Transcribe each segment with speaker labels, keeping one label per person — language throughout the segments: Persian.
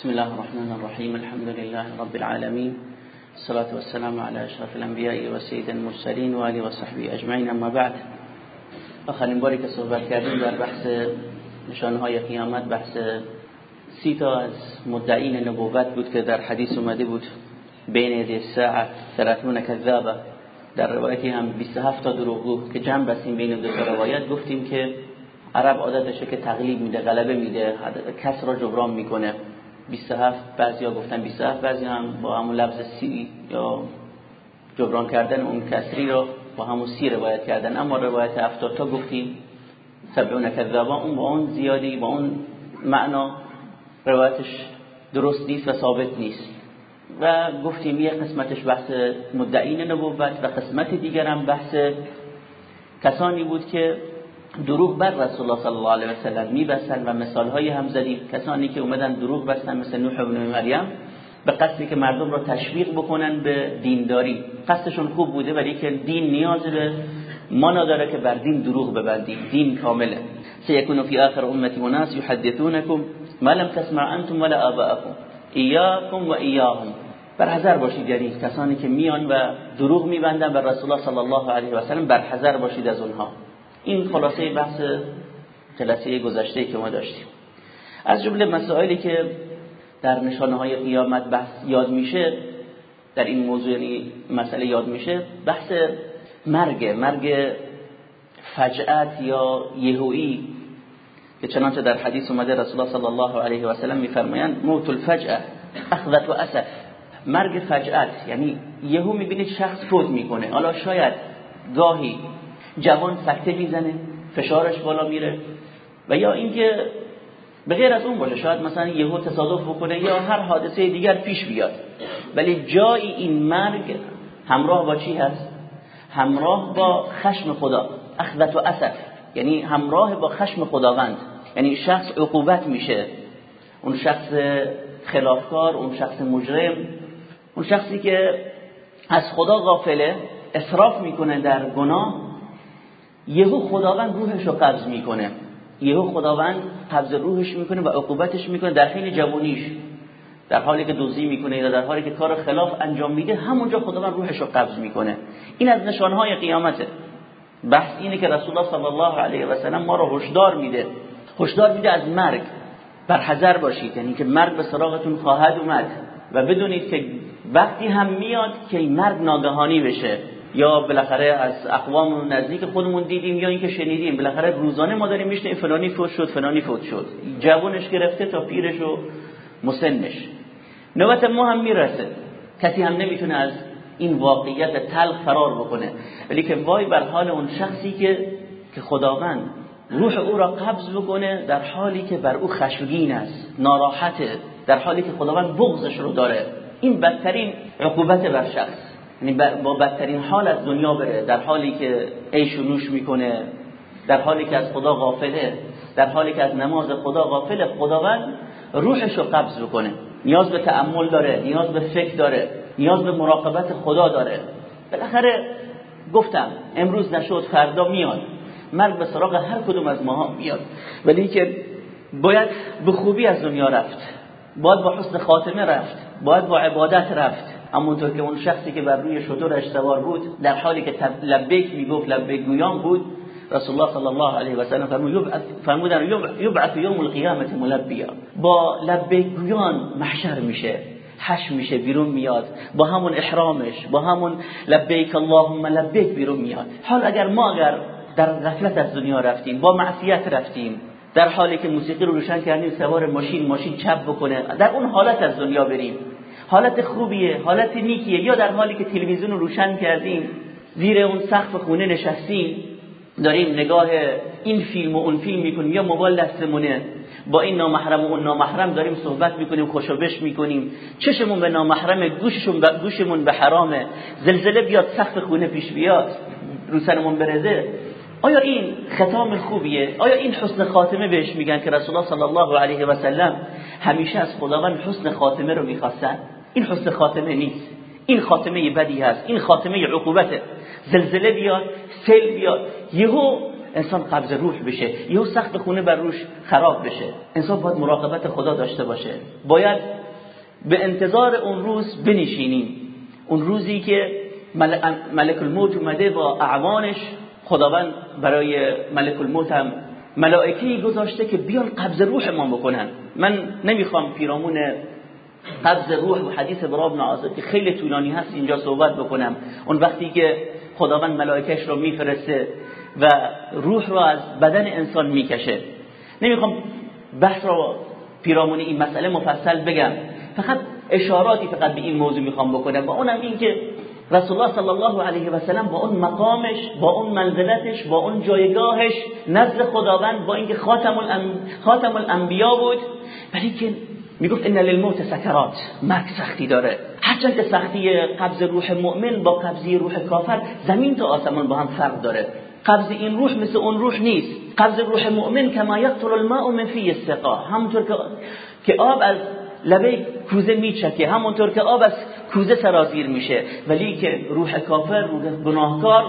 Speaker 1: بسم الله الرحمن الرحيم الحمد لله رب العالمين الصلاة والسلام على اشرف الانبیاء و سید المرسلین و آله و صحبه اجمعین اما بعد. آخرین باری که صحبت در بحث نشانهای قیامت بحث سی تا از مدعین نبوت بود که در حدیث اومده بود بین یدی ساعت ثلاثون کذابه در روایتی هم 27 تا دروغگو که جمع بسیم بین دو روایت. گفتیم که عرب عادتشه که تقلیب میده غلبه میده کس را جبران می‌کنه. 27 بعضیا گفتن 27 بعضی هم با همون لفظ سی یا جبران کردن اون کسری رو با همون سی روایت کردن. اما روایت 70 تا گفتیم. سبعون کذابا اون با اون زیادی با اون معنا روایتش درست نیست و ثابت نیست. و گفتیم یه قسمتش بحث مدعین نبوت و قسمت دیگر هم بحث کسانی بود که دروغ بر رسول الله صلی الله علیه و سلم میبستن و مثال های هم زدیم کسانی که اومدن دروغ بستن مثل نوح ابن مریم به قصدی که مردم را تشویق بکنن به دینداری. قصدشون خوب بوده ولی که دین نیاز به ما نداره که بر دین دروغ ببندیم دین کامله. سيكون في آخر امتی مناس يحدثونكم ما لم تسمع انتم ولا آباءكم ایاکم و ایاهم. بر حذر باشید یعنی کسانی که میان و دروغ میبندن بر رسول الله صلی الله علیه و سلم بر حذر باشید از اونها. این خلاصه بحث جلسه گذشته که ما داشتیم. از جمله مسائلی که در نشانه های قیامت بحث یاد میشه در این موضوع یعنی مسئله یاد میشه بحث مرگ مرگ فجعت یا یهویی که چنانچه در حدیث اومده رسول الله صلی الله علیه و سلم میفرمایند موت الفجعه اخذت و اسف مرگ فجعت یعنی یهو می‌بینید شخص فوت می‌کنه. حالا شاید گاهی جوان سکته می‌زنه فشارش بالا میره. و یا اینکه به غیر از اون باشه شاید مثلا یهو تصادف بکنه یا هر حادثه دیگر پیش بیاد. ولی جای این مرگ همراه با چی هست؟ همراه با خشم خدا اخذت و اسف. یعنی همراه با خشم خداوند. یعنی شخص عقوبت میشه. اون شخص خلافکار اون شخص مجرم اون شخصی که از خدا غافله اسراف می‌کنه در گناه. یهو خداوند روحش رو قبض می‌کنه. یهو خداوند قبض روحش می‌کنه و عقوبتش می‌کنه در حین جوانیش. در حالی که دزدی می‌کنه یا در حالی که کار خلاف انجام میده همونجا خداوند روحش رو قبض می‌کنه. این از نشانهای قیامته. بحث اینه که رسول الله صلی الله علیه و سلم ما رو هشدار میده. هشدار میده از مرگ. بر حذر باشید یعنی که مرگ به سراغتون خواهد اومد. و بدونید که وقتی هم میاد که مرگ ناگهانی بشه. یا بالاخره از اقوام نزدیک خودمون دیدیم یا اینکه شنیدیم بالاخره روزانه ما داریم میشنیم فلانی فوت شد فلانی فوت شد. جوانش گرفته تا پیرش و مسنش. نوبت ما هم می‌رسه. کسی هم نمی‌تونه از این واقعیت تلخ فرار بکنه. ولی که وای بر حال اون شخصی که که خداوند روح او را قبض بکنه در حالی که بر او خشمگین است ناراحته در حالی که خداوند بغضش رو داره. این بدترین عقوبت بر شخص. یعنی با بدترین حال از دنیا بره در حالی که عیش و نوش می‌کنه در حالی که از خدا غافله در حالی که از نماز خدا غافله خداوند روحش رو قبض بکنه نیاز به تأمل داره نیاز به فکر داره نیاز به مراقبت خدا داره. بالاخره گفتم امروز نشد فردا میاد. مرگ به سراغ هر کدوم از ماها میاد. ولی که باید به خوبی از دنیا رفت باید با حسن خاتمه رفت باید با عبادت رفت. همونطور که اون شخصی که بر روی شطورش سوار بود در حالی که لبیک می‌گفت لبیک گویان بود رسول الله صلی الله علیه و سلم فرمودن یبعث یوم القیامت ملبیا. با لبیک گویان محشر میشه حش میشه بیرون میاد. با همون احرامش با همون لبیک اللهم لبیک بیرون میاد. حال اگر ما اگر در غفلت از دنیا رفتیم با معصیت رفتیم در حالی که موسیقی رو روشن کردیم سوار ماشین ماشین چپ بکنه در اون حالت از دنیا بریم. حالت خوبیه حالت نیکیه. یا در حالی که تلویزیون رو روشن کردیم زیر اون سقف خونه نشستیم داریم نگاه این فیلم و اون فیلم می‌کنیم یا موبایل دستمونه. با این نامحرم و اون نامحرم داریم صحبت می‌کنیم خوشوبش می‌کنیم. چشمون به نامحرم گوششون به گوشمون به حرامه. زلزله بیاد سقف خونه پیش بیاد رو سرمون برزه. آیا این ختام خوبیه؟ آیا این حسن خاتمه بهش میگن که رسول الله صلی الله علیه و سلم همیشه از خداوند حسن خاتمه رو می‌خواستن؟ این حسن خاتمه نیست. این خاتمه بدی هست. این خاتمه عقوبته. زلزله بیاد سیل بیاد. یهو انسان قبض روح بشه. یهو سخت خونه بر روش خراب بشه. انسان باید مراقبت خدا داشته باشه. باید به انتظار اون روز بنشینیم. اون روزی که ملک الموت اومده با اعوانش خداوند برای ملک الموت هم ملائکهی گذاشته که بیان قبض روح ما بکنن. من نمی‌خوام پیرامون قبض روح و حدیث براب بن که خیلی طولانی هست اینجا صحبت بکنم. اون وقتی که خداوند ملائکش رو میفرسته و روح رو از بدن انسان می‌کشه. نمی‌خوام بحث رو پیرامون این مسئله مفصل بگم. فقط اشاراتی فقط به این موضوع می‌خوام بکنم و اونم این که رسول الله صلی الله علیه و سلم با اون مقامش با اون منزلتش با اون جایگاهش نزد خداوند با اینکه خاتم الانبیا بود. ولی که می‌گفت ان للموت سکرات مرگ سختی داره. هرچند که سختی قبض روح مؤمن با قبضی روح کافر زمین تا آسمان با هم فرق داره. قبض این روح مثل اون روح نیست. قبض روح مؤمن کما یقتل الماء من فی السقا. همونطور که آب از لبه کوزه میچکه همونطور که آب از کوزه سرازیر میشه. ولی که روح کافر روح گناهکار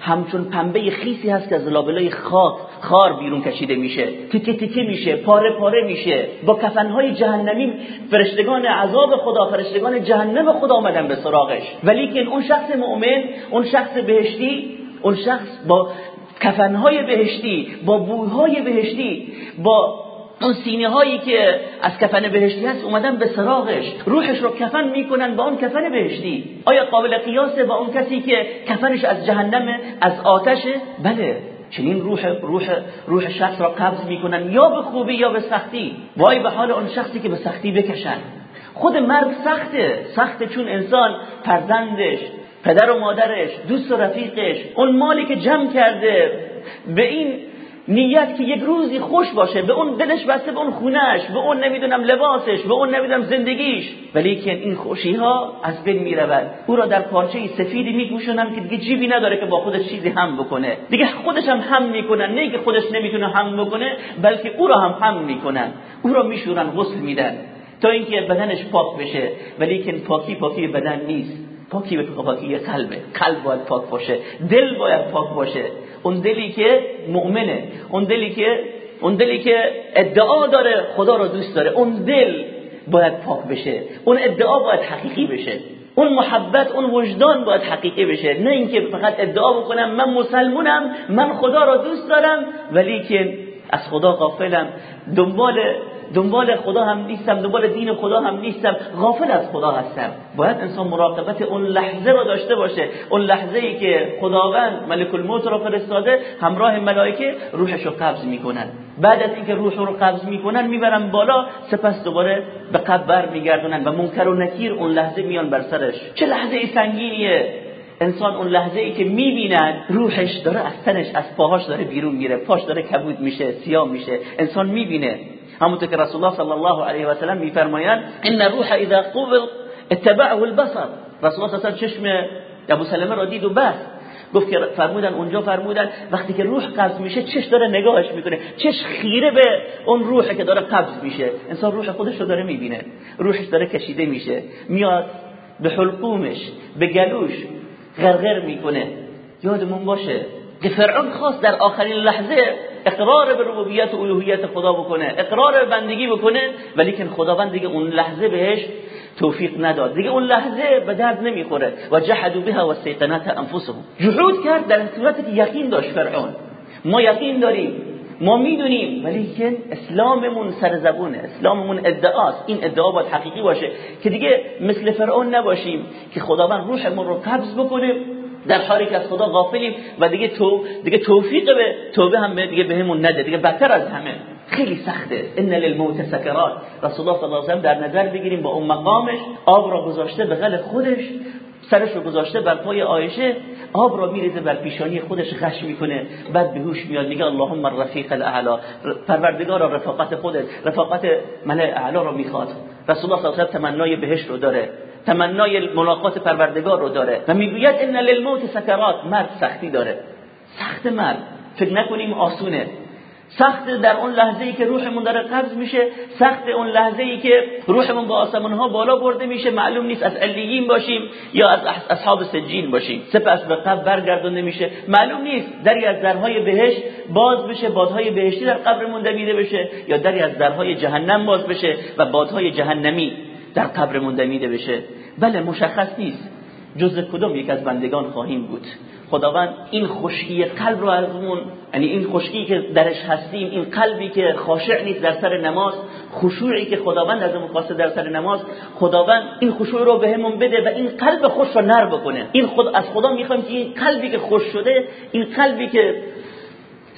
Speaker 1: همچون پنبه خیسی هست که از لابلای خاک خار بیرون کشیده میشه. تیکه تیکه میشه پاره پاره میشه. با کفنهای جهنمی فرشتگان عذاب خدا فرشتگان جهنم خدا آمدن به سراغش. ولی که اون شخص مؤمن اون شخص بهشتی اون شخص با کفنهای بهشتی با بویهای بهشتی با اون سینه هایی که از کفن بهشتی هست اومدن به سراغش. روحش رو کفن می‌کنن با اون کفن بهشتی. آیا قابل قیاسه با اون کسی که کفنش از جهنم از آتشه بله. چنین روح روح روح شخص را قبض می‌کنن یا به خوبی یا به سختی. وای به حال اون شخصی که به سختی بکشن. خود مرگ سخته. سخته چون انسان فرزندش پدر و مادرش دوست و رفیقش. اون مالی که جمع کرده. به این نیت که یک روزی خوش باشه به اون دلش بسته به اون خونش به اون نمی‌دونم لباسش به اون نمی‌دونم زندگیش. ولی که این خوشی ها از بین می‌رود. او را در پارچه سفیدی میپوشونن که دیگه جیبی نداره که با خودش چیزی هم بکنه. دیگه خودش هم هم می‌کنن نه که خودش نمی‌تونه هم بکنه بلکه او را هم هم می‌کنن. او را میشورن غسل میدن. تا اینکه بدنش پاک بشه. ولی که پاکی پاکی بدن نیست. پاکی به پاکی قلبه. قلب باید پاک باشه. دل باید پاک باشه. اون دلی که مؤمنه اون دلی که اون دلی که ادعا داره خدا رو دوست داره اون دل باید پاک بشه. اون ادعا باید حقیقی بشه. اون محبت اون وجدان باید حقیقی بشه. نه اینکه فقط ادعا بکنم من مسلمونم من خدا رو دوست دارم ولی که از خدا غافلم. دنبال دنبال خدا هم نیستم دنبال دین خدا هم نیستم غافل از خدا هستم. باید انسان مراقبت اون لحظه رو داشته باشه. اون لحظه ای که خداوند ملک الموت رو فرستاده همراه ملائکه روحش رو قبض می‌کنن. بعد از اینکه روح رو قبض می‌کنن می‌برن بالا سپس دوباره به قبر میگردونن و منکر و نکیر اون لحظه میان بر سرش. چه لحظه ای سنگینیه! انسان اون لحظه ای که می‌بیند روحش داره از تنش از پاهاش داره بیرون میره پاش داره کبود میشه سیاه میشه. انسان می‌بینه. همونطور که رسول الله صلی الله علیه و سلم میفرمایند ان روح اذا قبض اتبعه البصر. رسول الله صلی چشم ابو سلمه را دید و بس گفت که فرمودن اونجا فرمودن وقتی که روح قبض میشه چش داره نگاهش می‌کنه. چش خیره به اون روحی که داره قبض میشه. انسان روح خودش رو داره می‌بینه. روحش داره کشیده میشه. میاد به حلقومش به گلوش غرغر می‌کنه. یادمون باشه که فرعون خواست در آخرین لحظه اقرار به ربوبیت و الوهیت خدا بکنه. اقرار به بندگی بکنه ولی که خداوند دیگه اون لحظه بهش توفیق نداد. دیگه اون لحظه به درد نمی‌خوره. و جحدوا بها و سیقنات انفسهم. جحود کرد در صورتی که یقین داشت فرعون. ما یقین داریم. ما می‌دونیم. ولی که اسلاممون سر زبونه. اسلاممون ادعاست. این ادعا باید حقیقی باشه. که دیگه مثل فرعون نباشیم. که خداوند روحمون رو قبض بکنه. در حالی که از خدا غافلیم و دیگه تو دیگه توفیق به توبه هم دیگه بهمون نده. دیگه بدتر از همه. خیلی سخته. ان للموت سکرات رسول الله صلی الله علیه و در نظر بگیریم با اون مقامش. آب را گذاشته بغل خودش. سرش رو گذاشته بر پای عایشه. آب را میریزه بر پیشانی خودش. غش می‌کنه. بعد به هوش میاد. میگه اللهم الرفیق الاعلا. پروردگار رفاقت خودت. رفاقت ملأ اعلا رو می‌خواد. رسول الله صلی الله علیه و تمنای بهش رو داره. تمنای ملاقات پروردگار رو داره و می‌گوید ان للموت سکرات مرد سختی داره. سخت مرد فکر نکنیم آسونه. سخت در اون لحظه ای که روحمون داره قبض میشه سخت اون لحظه ای که روحمون با آسمان ها بالا برده میشه معلوم نیست از علیین باشیم یا از اصحاب سجین باشیم. سپس به قبر برگردونده میشه. معلوم نیست دری از درهای بهشت باز بشه بادهای بهشتی در قبرمون دمیده بشه یا دری از درهای جهنم باز بشه و بادهای جهنمی. در قبرمون دمیده بشه. بله مشخص نیست. جز کدوم یک از بندگان خواهیم بود؟ خداوند این خشکی قلب رو ازمون یعنی این خشکی که درش هستیم این قلبی که خاشع نیست در سر نماز خشوعی که خداوند از خواسته در سر نماز خداوند این خشوع رو بهمون بده و این قلب خوش رو نر بکنه. این خود از خدا می‌خوایم که این قلبی که خوش شده این قلبی که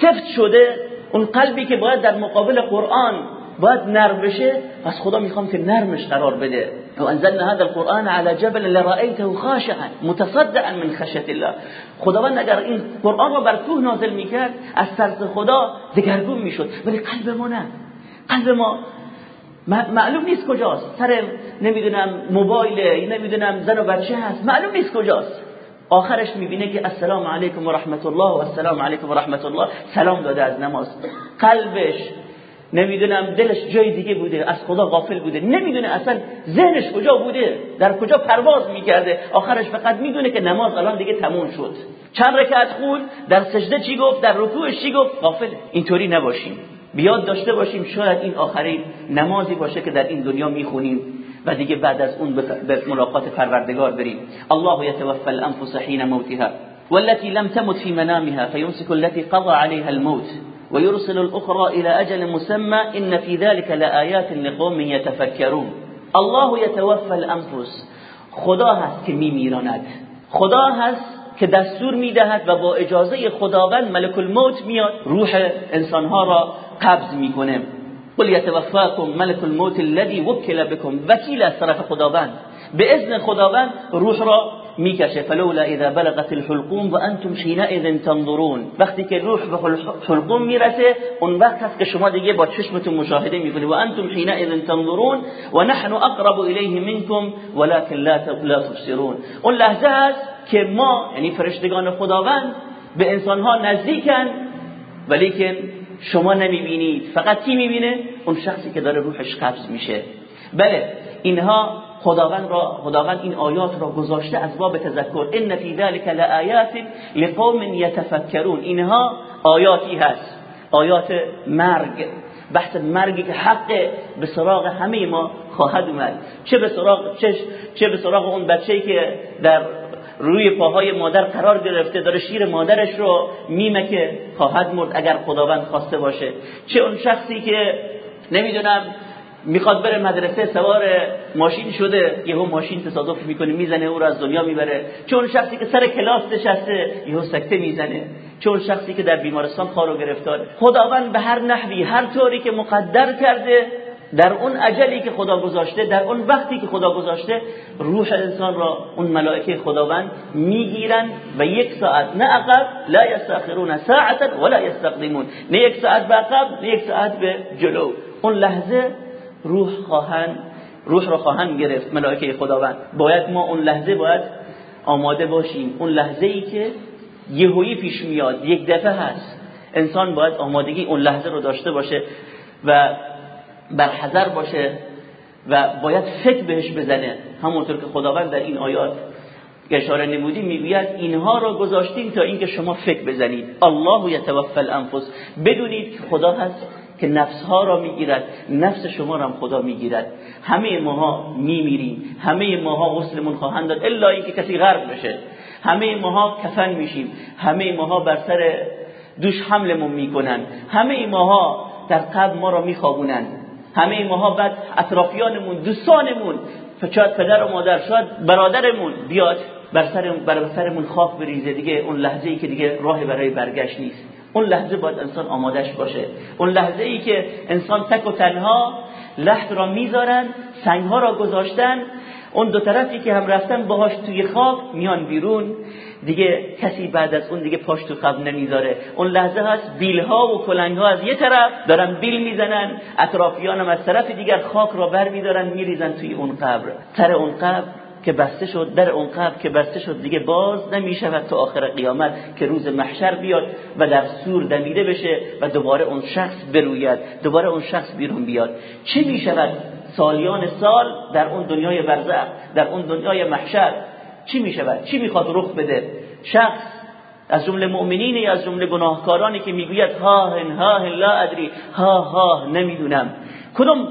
Speaker 1: سفت شده اون قلبی که باید در مقابل قرآن باید نرم بشه پس خدا می‌خوام که نرمش قرار بده. و انزلنا هذا القرآن على جبل لرأيته خاشعا متصدعا من خشیت الله. خداوند اگر این قرآن رو بر کوه نازل می‌کرد از ترس خدا دگرگون می‌شد. ولی قلب ما نه. قلب ما معلوم نیست کجاست. سر نمی‌دونم موبایل نمی‌دونم زن و بچه هست. معلوم نیست کجاست. آخرش می‌بینه که السلام علیکم و رحمت الله و السلام علیکم و رحمت الله سلام داده از نماز. قلبش نمی‌دونم دلش جای دیگه بوده از خدا غافل بوده. نمی‌دونه اصلا ذهنش کجا بوده در کجا پرواز می‌کرده. آخرش فقط می‌دونه که نماز الان دیگه تموم شد. چند رکعت خون در سجده چی گفت در رکوعش چی گفت؟ غافل. اینطوری نباشیم. بیاد داشته باشیم شاید این آخرین نمازی باشه که در این دنیا می‌خونیم و دیگه بعد از اون به ملاقات پروردگار بریم. الله يتوفى الانفس حين موتها والتي لم تمت في منامها فيمسك التي قضى عليها الموت. ويرسل الأخرى إلى أجل مسمى إن في ذلك لآيات لقوم يتفكرون. الله يتوفى الأنفس. خدا هست که میمیراند. خدا هست که دستور می‌دهد و با اجازه خداوند ملک الموت میاد روح انسانها را قبض می‌کنه. قل يتوفاكم ملك الموت الذي وكل بكم. وكيل از طرف خداوند. به اذن خداوند روح را میکشه فلولا إذا بلغت الحلقوم و أنتم حينئذ تنظرون. وقتی که روح به حلقوم میرسه اون وقت هست که شما دیگه با چشمتون مشاهده میکنید و أنتم حينئذ تنظرون و نحن أقرب الیه منكم ولكن لا تبصرون. اون لحظه است که ما یعنی فرشتگان خداوند به انسانها نزدیکن ولیکن شما نمیبینید. فقط کی میبینه؟ اون شخصی که داره روحش قبض میشه. بله اینها خداوند را خداوند این آیات را گذاشته از باب تذکر. ان فی ذلک لآیات لقوم یتفکرون. اینها آیاتی هست. آیات مرگ. بحث مرگی که حق به سراغ همه ما خواهد اومد. چه به سراغ چه, چه به سراغ اون بچه‌ای که در روی پاهای مادر قرار گرفته داره شیر مادرش رو میمه که خواهد مرد اگر خداوند خواسته باشه. چه اون شخصی که نمی‌دونم می‌خواد بره مدرسه سوار ماشین شده. یهو ماشین تصادف می‌کنه می‌زنه او رو از دنیا می‌بره. چون شخصی که سر کلاس نشسته یهو سکته می‌زنه. چون شخصی که در بیمارستان خارو گرفتار. خداوند به هر نحوی هر طوری که مقدر کرده در اون عجلی که خدا گذاشته در اون وقتی که خدا گذاشته روح انسان را اون ملائکه خداوند می‌گیرن و یک ساعت نه عقب لا یستاخرون ساعتا ولا یستقدمون. نه یک ساعت به عقب نه یک ساعت به جلو. اون لحظه روح خواهند روح را خواهند گرفت ملائکه خداوند. باید ما اون لحظه باید آماده باشیم. اون لحظه ای که یهویی پیش میاد یک دفعه هست. انسان باید آمادگی اون لحظه رو داشته باشه و برحذر باشه و باید فکر بهش بزنه. همونطور که خداوند در این آیات اشاره نمودیم می‌گوید اینها را گذاشتیم تا اینکه شما فکر بزنید. الله یتوفى الانفس بدونید که خدا هست. که نفسها را می‌گیرد نفس شما را هم خدا می‌گیرد. همه ماها میمیریم. همه ماها غسلمون خواهند داد الا اینکه کسی غرق بشه. همه ماها کفن میشیم. همه ماها بر سر دوش حملمون می‌کنن. همه ماها در قبر ما را میخوابونن. همه ماها بعد اطرافیانمون دوستانمون شاید پدر و مادر شاید برادرمون بیاد بر سر بر سرمون خاک بریزه. دیگه اون لحظه ای که دیگه راه برای برگشت نیست. اون لحظه باید انسان آمادش باشه. اون لحظه ای که انسان تک و تنها لحظه را می‌ذارن سنگها را گذاشتن اون دو طرفی که هم رفتن باهاش توی خاک میان بیرون. دیگه کسی بعد از اون دیگه پاش تو قبر نمی‌ذاره. اون لحظه هست بیلها و کلنگها از یه طرف دارن بیل می‌زنن اطرافیانم از طرف دیگر خاک را بر میدارن میریزن توی اون قبر. سر اون قبر که بسته شد در اون قبر که بسته شد دیگه باز نمی‌شود تا آخر قیامت که روز محشر بیاد و در سور دمیده بشه و دوباره اون شخص بروید دوباره اون شخص بیرون بیاد. چه می‌شود؟ سالیان سال در اون دنیای برزخ در اون دنیای محشر. چی می‌شود؟ چی می‌خواد رخ بده؟ شخص از جمله مؤمنین از جمله گناهکارانی که می‌گوید ها ها لا ادری. ها ها نمی‌دونم. کدوم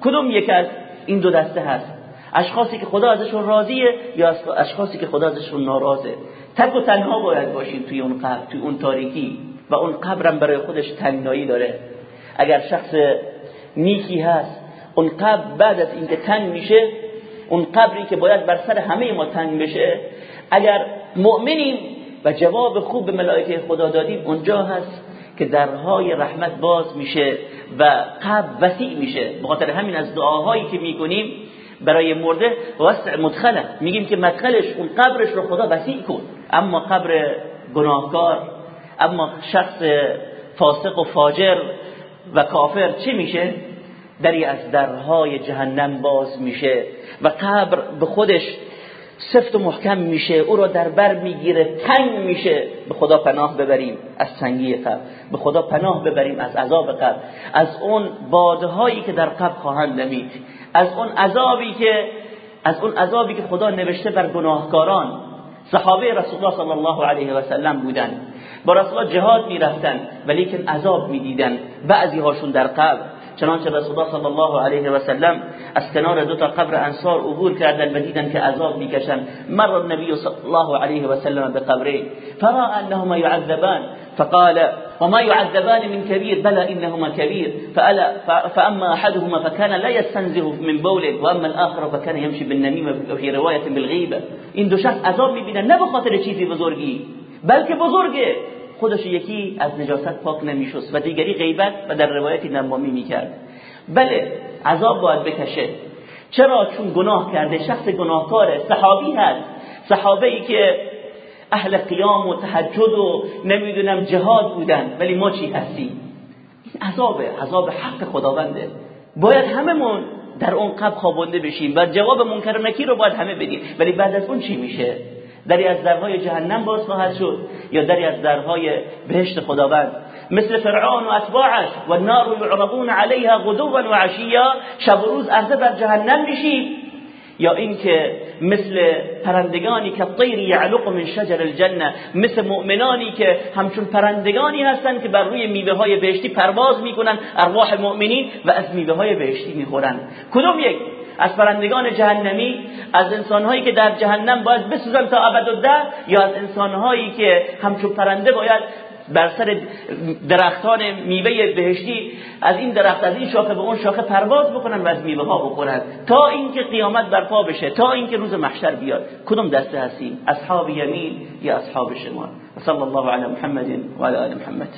Speaker 1: کدوم یک از این دو دسته هست؟ اشخاصی که خدا ازشون راضیه یا اشخاصی که خدا ازشون ناراضه. تک و تنها باید باشیم توی اون قبر توی اون تاریکی و اون قبرم برای خودش تنگایی داره. اگر شخص نیکی هست اون قبر بعد از اینکه تنگ میشه اون قبری که باید بر سر همه ما تنگ بشه اگر مؤمنیم و جواب خوب به ملائکه خدا دادیم اونجا هست که درهای رحمت باز میشه و قبر وسیع میشه. بخاطر همین از دعاهایی که می‌کنیم برای مرده وسع مدخله. میگیم که مدخلش اون قبرش رو خدا وسیع کن. اما قبر گناهکار اما شخص فاسق و فاجر و کافر چی میشه؟ دری از درهای جهنم باز میشه و قبر به خودش سفت و محکم میشه او را در بر می‌گیره تنگ میشه. به خدا پناه ببریم از تنگی قبر. به خدا پناه ببریم از عذاب قبر. از اون بادهایی که در قبر خواهند نمید. از اون عذابی که از اون عذابی که خدا نوشته بر گناهکاران. صحابه رسول الله صلی الله علیه و سلم بودن. با رسول الله جهاد می‌رفتن ولیکن عذاب می‌دیدن. بعضی هاشون در قبر. چنانچه رسول الله صلی الله علیه و سلم از کنار دو تا قبر انصار عبور کردن و دیدن که عذاب میکشن مر النبی صلی الله علیه و سلم بقبرین فرا انهما يعذبان فقال وما يعذبان من كبير بلى انهما كبير فألا فاما احدهما فكان لا يستنزه من بول واما الآخر فكان يمشي بالنميمه وفي روايه بالغيبه این دو شخص عذاب میبینن نه به خاطر چیزی بزرگی بلکه بزرگه. خودش یکی از نجاست پاک نمیشست و دیگری غیبت و در روایتی نمامی می‌کرد. بله عذاب باید بکشه. چرا؟ چون گناه کرده شخص گناهکاره صحابی هست. صحابه ای که اهل قیام و تهجد و نمی‌دونم جهاد بودن. ولی ما چی هستیم؟ این عذابه. عذاب حق خداونده. باید هممون در اون قبل خوابونده بشیم و جواب منکر نکی رو باید همه بدیم. ولی بعد از اون چی میشه؟ دری از درهای جهنم باز خواهد شد یا دری از درهای بهشت خداوند. مثل فرعون و اتباعش و النار یعرضون علیها غدوا و عشیا شب و روز عرضه بر جهنم میشیم یا اینکه مثل پرندگانی که طیری یعلق من شجر الجنه مثل مؤمنانی که همچون پرندگانی هستند که بر روی میوه های بهشتی پرواز می‌کنن ارواح مؤمنین و از میوه های بهشتی می‌خورن. کدوم یک؟ از پرندگان جهنمی از انسانهایی که در جهنم باید بسوزن تا ابد یا از انسانهایی که همچون پرنده باید بر سر درختان میوه بهشتی از این درخت از این شاخه به اون شاخه پرواز بکنن و از میوه ها بخورن. تا اینکه قیامت برپا بشه تا اینکه روز محشر بیاد. کدوم دسته هستیم اصحاب یمین یا اصحاب شمال؟ صلی الله علی محمد و علی محمد.